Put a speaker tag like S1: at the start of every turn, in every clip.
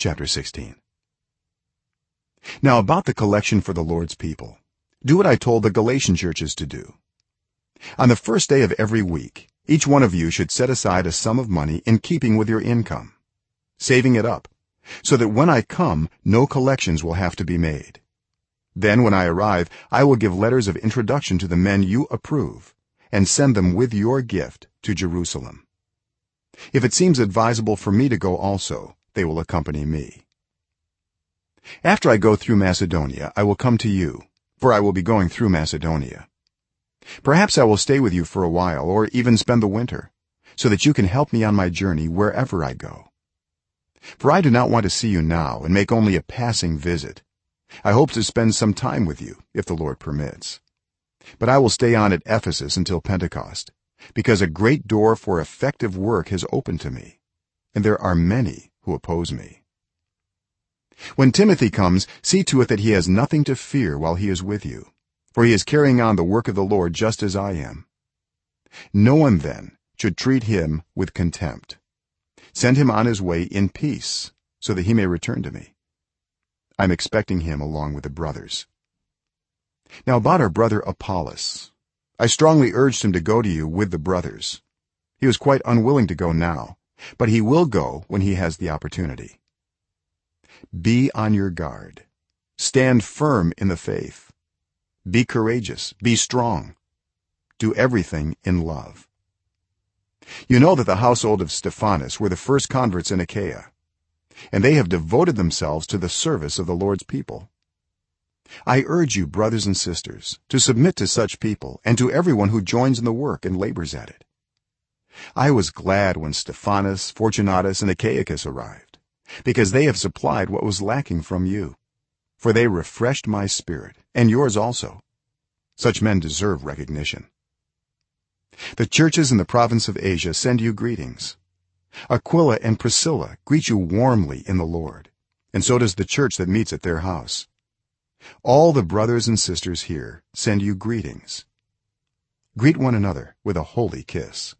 S1: chapter 16 now about the collection for the lord's people do what i told the galatian churches to do. On the first day of every week each one of you should set aside a sum of money in keeping with your income saving it up so that when i come no collections will have to be made. Then when i arrive i will give letters of introduction to the men you approve and send them with your gift to jerusalem. If it seems advisable for me to go also they will accompany me. After i go through macedonia i will come to you for i will be going through macedonia. Perhaps i will stay with you for a while or even spend the winter so that you can help me on my journey wherever i go. For i do not want to see you now and make only a passing visit. I hope to spend some time with you if the lord permits. But i will stay on at ephesus until pentecost because a great door for effective work has opened to me and there are many who oppose me. When timothy comes see to it that he has nothing to fear while he is with you for he is carrying on the work of the lord just as i am. No one then should treat him with contempt. Send him on his way in peace so that he may return to me. I'm expecting him along with the brothers. Now about our brother apollos i strongly urged him to go to you with the brothers. He was quite unwilling to go now but he will go when he has the opportunity. Be on your guard. Stand firm in the faith. Be courageous. Be strong. Do everything in love. You know that the household of stephanas were the first converts in achaia and they have devoted themselves to the service of the lord's people. I urge you brothers and sisters to submit to such people and to everyone who joins in the work and labors at it i was glad when stephanas fortunatus and achaicus arrived because they have supplied what was lacking from you for they refreshed my spirit and yours also. Such men deserve recognition. The churches in the province of asia send you greetings. Aquila and priscilla greet you warmly in the lord and so does the church that meets at their house. All the brothers and sisters here send you greetings. Greet one another with a holy kiss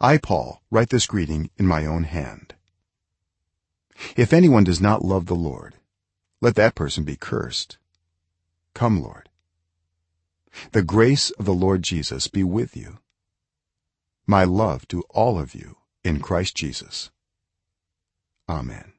S1: i paul write this greeting in my own hand. If anyone does not love the lord let that person be cursed. Come lord. The grace of the lord jesus be with you. My love to all of you in christ jesus. Amen